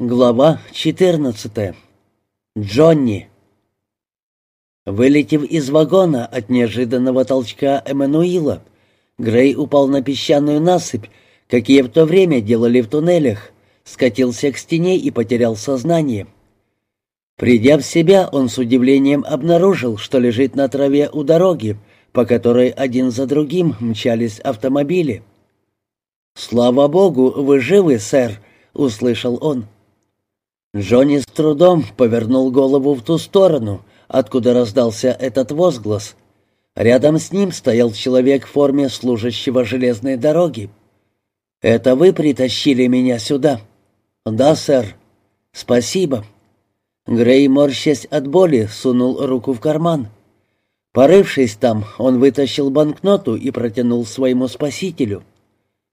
Глава 14. Джонни. Вылетев из вагона от неожиданного толчка Эммануила, Грей упал на песчаную насыпь, какие в то время делали в туннелях, скатился к стене и потерял сознание. Придя в себя, он с удивлением обнаружил, что лежит на траве у дороги, по которой один за другим мчались автомобили. «Слава богу, вы живы, сэр», — услышал он. Джонни с трудом повернул голову в ту сторону, откуда раздался этот возглас. Рядом с ним стоял человек в форме служащего железной дороги. «Это вы притащили меня сюда?» «Да, сэр». «Спасибо». Грей, морщась от боли, сунул руку в карман. Порывшись там, он вытащил банкноту и протянул своему спасителю.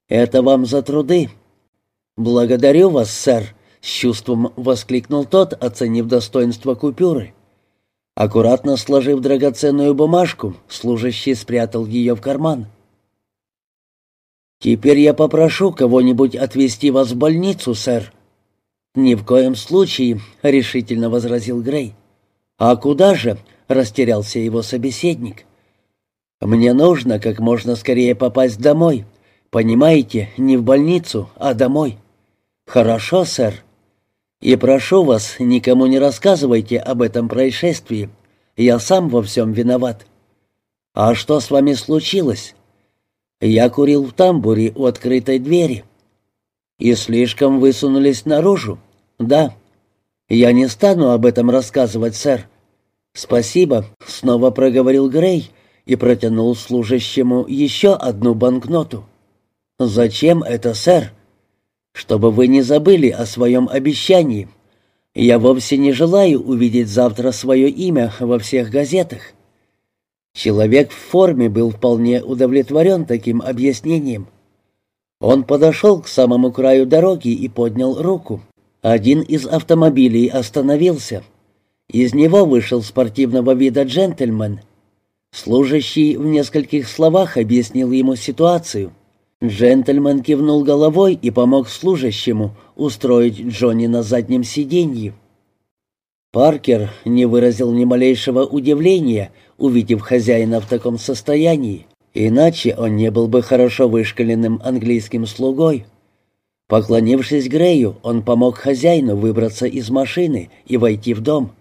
«Это вам за труды». «Благодарю вас, сэр», с чувством воскликнул тот, оценив достоинство купюры. Аккуратно сложив драгоценную бумажку, служащий спрятал ее в карман. «Теперь я попрошу кого-нибудь отвезти вас в больницу, сэр». «Ни в коем случае», — решительно возразил Грей. «А куда же?» — растерялся его собеседник. «Мне нужно как можно скорее попасть домой. Понимаете, не в больницу, а домой». «Хорошо, сэр». И прошу вас, никому не рассказывайте об этом происшествии. Я сам во всем виноват. А что с вами случилось? Я курил в тамбуре у открытой двери. И слишком высунулись наружу? Да. Я не стану об этом рассказывать, сэр. Спасибо, снова проговорил Грей и протянул служащему еще одну банкноту. Зачем это, сэр? Чтобы вы не забыли о своем обещании. Я вовсе не желаю увидеть завтра свое имя во всех газетах». Человек в форме был вполне удовлетворен таким объяснением. Он подошел к самому краю дороги и поднял руку. Один из автомобилей остановился. Из него вышел спортивного вида джентльмен. Служащий в нескольких словах объяснил ему ситуацию. Джентльмен кивнул головой и помог служащему устроить Джонни на заднем сиденье. Паркер не выразил ни малейшего удивления, увидев хозяина в таком состоянии, иначе он не был бы хорошо вышкаленным английским слугой. Поклонившись Грею, он помог хозяину выбраться из машины и войти в дом.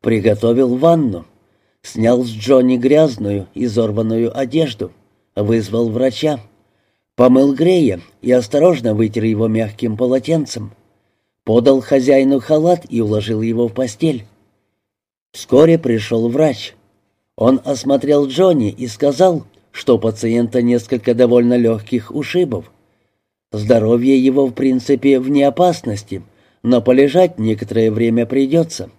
Приготовил ванну. Снял с Джонни грязную, изорванную одежду. Вызвал врача. Помыл Грея и осторожно вытер его мягким полотенцем. Подал хозяину халат и уложил его в постель. Вскоре пришел врач. Он осмотрел Джонни и сказал, что у пациента несколько довольно легких ушибов. Здоровье его, в принципе, вне опасности, но полежать некоторое время придется.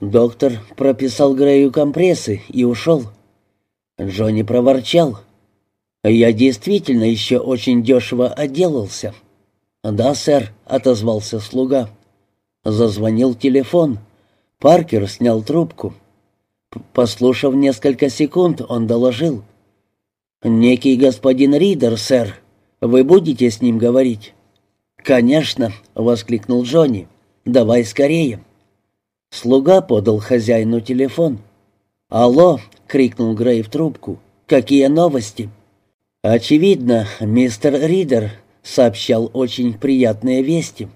Доктор прописал Грею компрессы и ушел. Джонни проворчал. «Я действительно еще очень дешево отделался». «Да, сэр», — отозвался слуга. Зазвонил телефон. Паркер снял трубку. Послушав несколько секунд, он доложил. «Некий господин Ридер, сэр. Вы будете с ним говорить?» «Конечно», — воскликнул Джонни. «Давай скорее». Слуга подал хозяину телефон. «Алло!» — крикнул Грей в трубку. «Какие новости?» Очевидно, мистер Ридер сообщал очень приятные вести.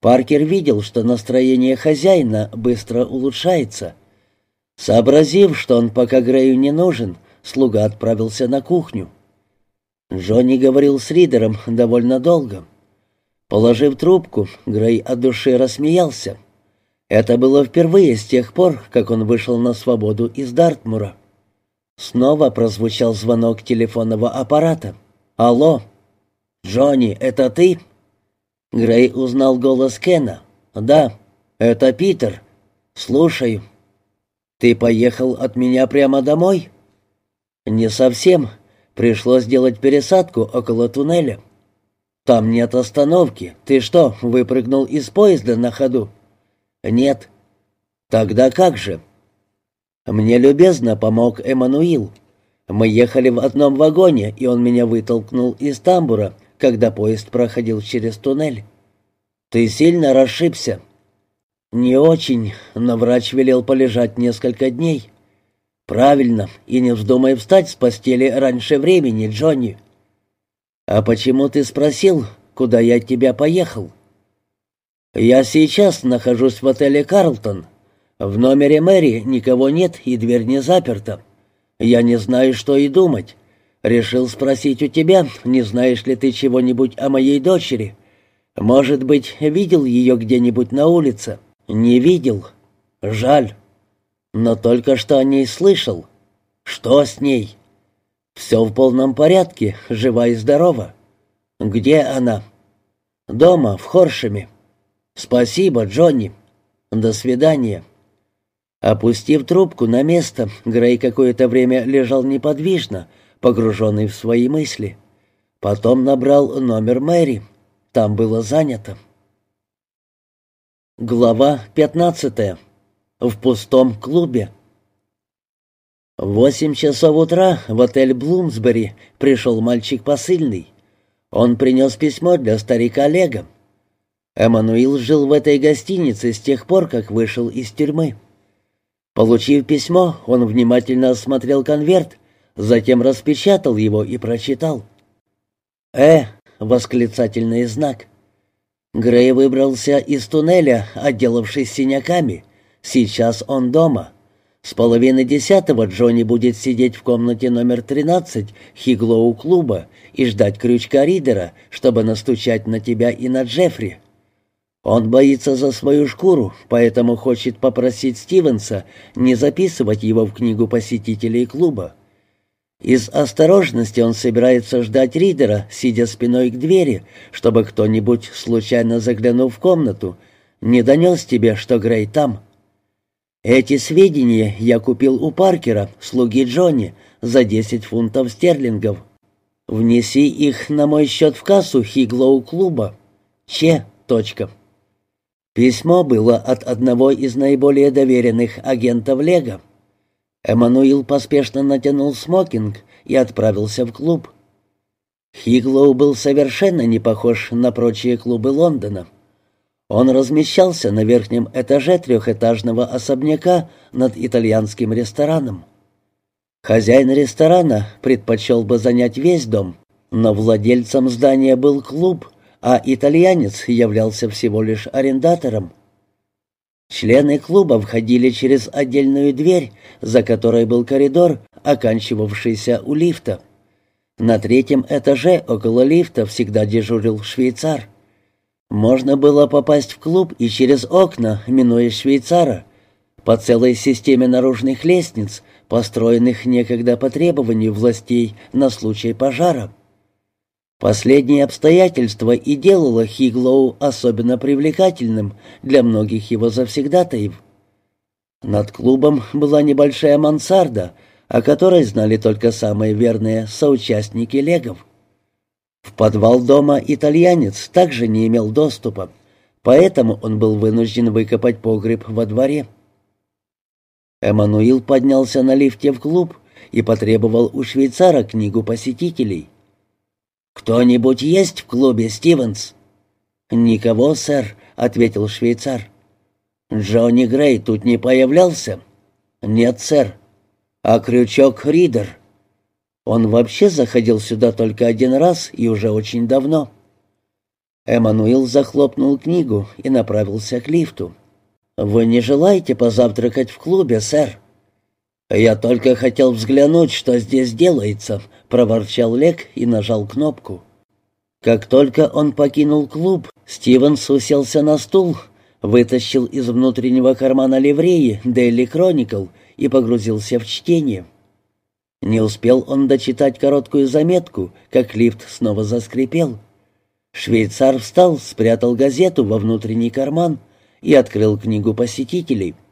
Паркер видел, что настроение хозяина быстро улучшается. Сообразив, что он пока Грею не нужен, слуга отправился на кухню. Джонни говорил с Ридером довольно долго. Положив трубку, Грей от души рассмеялся. Это было впервые с тех пор, как он вышел на свободу из Дартмура. Снова прозвучал звонок телефонного аппарата. «Алло! Джонни, это ты?» Грей узнал голос Кена. «Да, это Питер. Слушаю. Ты поехал от меня прямо домой?» «Не совсем. Пришлось сделать пересадку около туннеля». «Там нет остановки. Ты что, выпрыгнул из поезда на ходу?» «Нет». «Тогда как же?» Мне любезно помог Эммануил. Мы ехали в одном вагоне, и он меня вытолкнул из тамбура, когда поезд проходил через туннель. Ты сильно расшибся. «Не очень, но врач велел полежать несколько дней». «Правильно, и не вздумай встать с постели раньше времени, Джонни». «А почему ты спросил, куда я тебя поехал?» «Я сейчас нахожусь в отеле «Карлтон». В номере Мэри никого нет и дверь не заперта. Я не знаю, что и думать. Решил спросить у тебя, не знаешь ли ты чего-нибудь о моей дочери. Может быть, видел ее где-нибудь на улице? Не видел. Жаль. Но только что о ней слышал. Что с ней? Все в полном порядке, жива и здорова. Где она? Дома, в Хоршеме. Спасибо, Джонни. До свидания. Опустив трубку на место, Грей какое-то время лежал неподвижно, погруженный в свои мысли. Потом набрал номер Мэри. Там было занято. Глава пятнадцатая. В пустом клубе. Восемь часов утра в отель «Блумсбери» пришел мальчик посыльный. Он принес письмо для старика Олега. Эммануил жил в этой гостинице с тех пор, как вышел из тюрьмы. Получив письмо, он внимательно осмотрел конверт, затем распечатал его и прочитал. «Э!» — восклицательный знак. Грей выбрался из туннеля, отделавшись синяками. Сейчас он дома. С половины десятого Джонни будет сидеть в комнате номер 13 Хиглоу-клуба и ждать крючка Ридера, чтобы настучать на тебя и на Джеффри. Он боится за свою шкуру, поэтому хочет попросить Стивенса не записывать его в книгу посетителей клуба. Из осторожности он собирается ждать Ридера, сидя спиной к двери, чтобы кто-нибудь, случайно заглянув в комнату, не донес тебе, что Грей там. Эти сведения я купил у Паркера, слуги Джонни, за 10 фунтов стерлингов. Внеси их на мой счет в кассу Хиглоу клуба. Че. Точка. Письмо было от одного из наиболее доверенных агентов Лего. Эммануил поспешно натянул смокинг и отправился в клуб. Хиглоу был совершенно не похож на прочие клубы Лондона. Он размещался на верхнем этаже трехэтажного особняка над итальянским рестораном. Хозяин ресторана предпочел бы занять весь дом, но владельцем здания был клуб, а итальянец являлся всего лишь арендатором. Члены клуба входили через отдельную дверь, за которой был коридор, оканчивавшийся у лифта. На третьем этаже около лифта всегда дежурил швейцар. Можно было попасть в клуб и через окна, минуя швейцара, по целой системе наружных лестниц, построенных некогда по требованию властей на случай пожара. Последнее обстоятельство и делало Хиглоу особенно привлекательным для многих его завсегдатаев. Над клубом была небольшая мансарда, о которой знали только самые верные соучастники легов. В подвал дома итальянец также не имел доступа, поэтому он был вынужден выкопать погреб во дворе. Эммануил поднялся на лифте в клуб и потребовал у швейцара книгу посетителей — «Кто-нибудь есть в клубе, Стивенс?» «Никого, сэр», — ответил швейцар. «Джонни Грей тут не появлялся?» «Нет, сэр». «А крючок Ридер?» «Он вообще заходил сюда только один раз и уже очень давно». Эммануил захлопнул книгу и направился к лифту. «Вы не желаете позавтракать в клубе, сэр?» «Я только хотел взглянуть, что здесь делается», — проворчал Лек и нажал кнопку. Как только он покинул клуб, Стивенс уселся на стул, вытащил из внутреннего кармана ливреи «Дейли Кроникл» и погрузился в чтение. Не успел он дочитать короткую заметку, как лифт снова заскрипел. Швейцар встал, спрятал газету во внутренний карман и открыл книгу посетителей —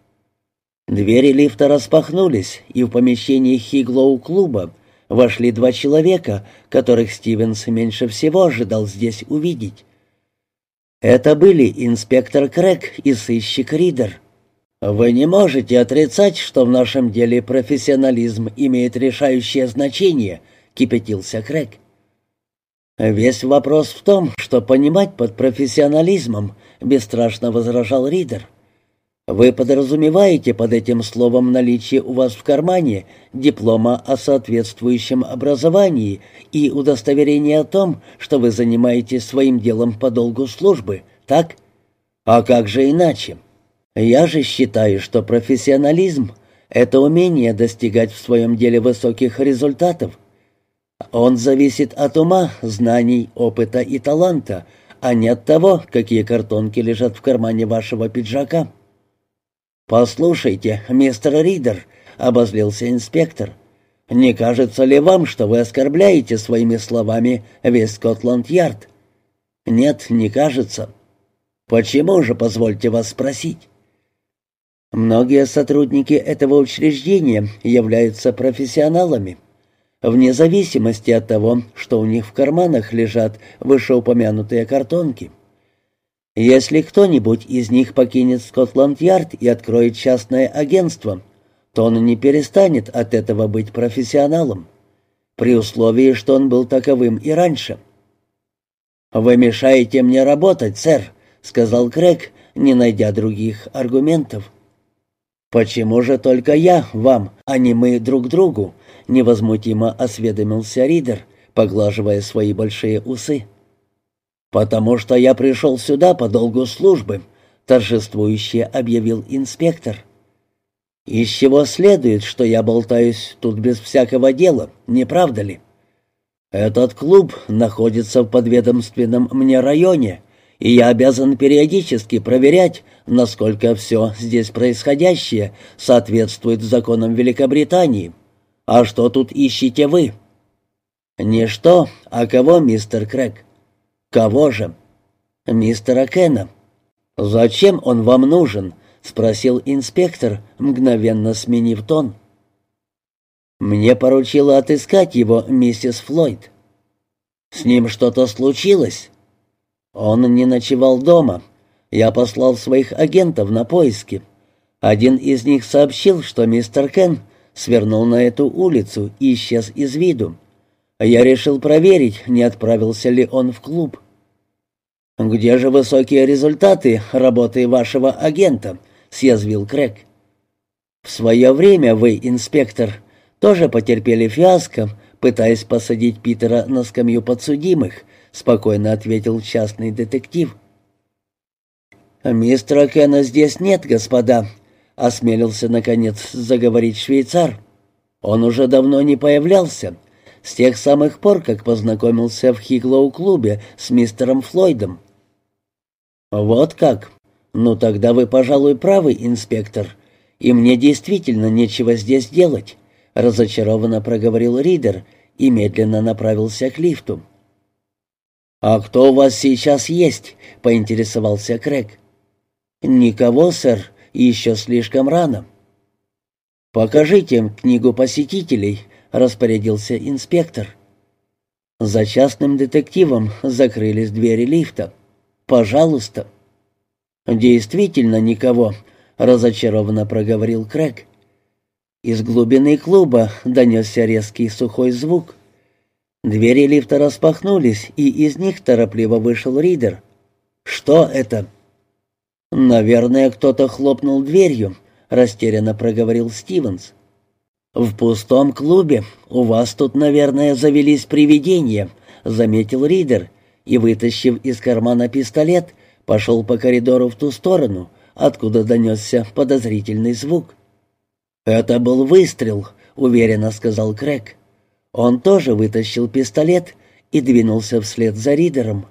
Двери лифта распахнулись, и в помещении Хиглоу-клуба вошли два человека, которых Стивенс меньше всего ожидал здесь увидеть. Это были инспектор Крэк и сыщик Ридер. «Вы не можете отрицать, что в нашем деле профессионализм имеет решающее значение», — кипятился Крэк. «Весь вопрос в том, что понимать под профессионализмом», — бесстрашно возражал Ридер. Вы подразумеваете под этим словом наличие у вас в кармане диплома о соответствующем образовании и удостоверение о том, что вы занимаетесь своим делом по долгу службы, так? А как же иначе? Я же считаю, что профессионализм — это умение достигать в своем деле высоких результатов. Он зависит от ума, знаний, опыта и таланта, а не от того, какие картонки лежат в кармане вашего пиджака. «Послушайте, мистер Ридер», — обозлился инспектор, — «не кажется ли вам, что вы оскорбляете своими словами весь Скотланд-Ярд?» «Нет, не кажется». «Почему же, позвольте вас спросить?» Многие сотрудники этого учреждения являются профессионалами. Вне зависимости от того, что у них в карманах лежат вышеупомянутые картонки. Если кто-нибудь из них покинет Скотланд-Ярд и откроет частное агентство, то он не перестанет от этого быть профессионалом, при условии, что он был таковым и раньше. «Вы мешаете мне работать, сэр», — сказал Крэг, не найдя других аргументов. «Почему же только я вам, а не мы друг другу?» — невозмутимо осведомился Ридер, поглаживая свои большие усы. «Потому что я пришел сюда по долгу службы», — торжествующе объявил инспектор. «Из чего следует, что я болтаюсь тут без всякого дела, не правда ли? Этот клуб находится в подведомственном мне районе, и я обязан периодически проверять, насколько все здесь происходящее соответствует законам Великобритании. А что тут ищете вы?» «Не что, а кого, мистер Крэг?» «Кого же?» «Мистера Кена». «Зачем он вам нужен?» — спросил инспектор, мгновенно сменив тон. «Мне поручила отыскать его миссис Флойд». «С ним что-то случилось?» «Он не ночевал дома. Я послал своих агентов на поиски. Один из них сообщил, что мистер Кен свернул на эту улицу и исчез из виду. Я решил проверить, не отправился ли он в клуб. «Где же высокие результаты работы вашего агента?» — съязвил Крэг. «В свое время вы, инспектор, тоже потерпели фиаско, пытаясь посадить Питера на скамью подсудимых», — спокойно ответил частный детектив. «Мистера Кена здесь нет, господа», — осмелился, наконец, заговорить швейцар. «Он уже давно не появлялся, с тех самых пор, как познакомился в Хиглоу-клубе с мистером Флойдом. «Вот как? Ну тогда вы, пожалуй, правы, инспектор, и мне действительно нечего здесь делать», — разочарованно проговорил Ридер и медленно направился к лифту. «А кто у вас сейчас есть?» — поинтересовался Крэг. «Никого, сэр, еще слишком рано». «Покажите им книгу посетителей», — распорядился инспектор. За частным детективом закрылись двери лифта. «Пожалуйста». «Действительно никого», — разочарованно проговорил Крэг. Из глубины клуба донесся резкий сухой звук. Двери лифта распахнулись, и из них торопливо вышел Ридер. «Что это?» «Наверное, кто-то хлопнул дверью», — растерянно проговорил Стивенс. «В пустом клубе у вас тут, наверное, завелись привидения», — заметил Ридер, и, вытащив из кармана пистолет, пошел по коридору в ту сторону, откуда донесся подозрительный звук. «Это был выстрел», — уверенно сказал Крэг. Он тоже вытащил пистолет и двинулся вслед за Ридером.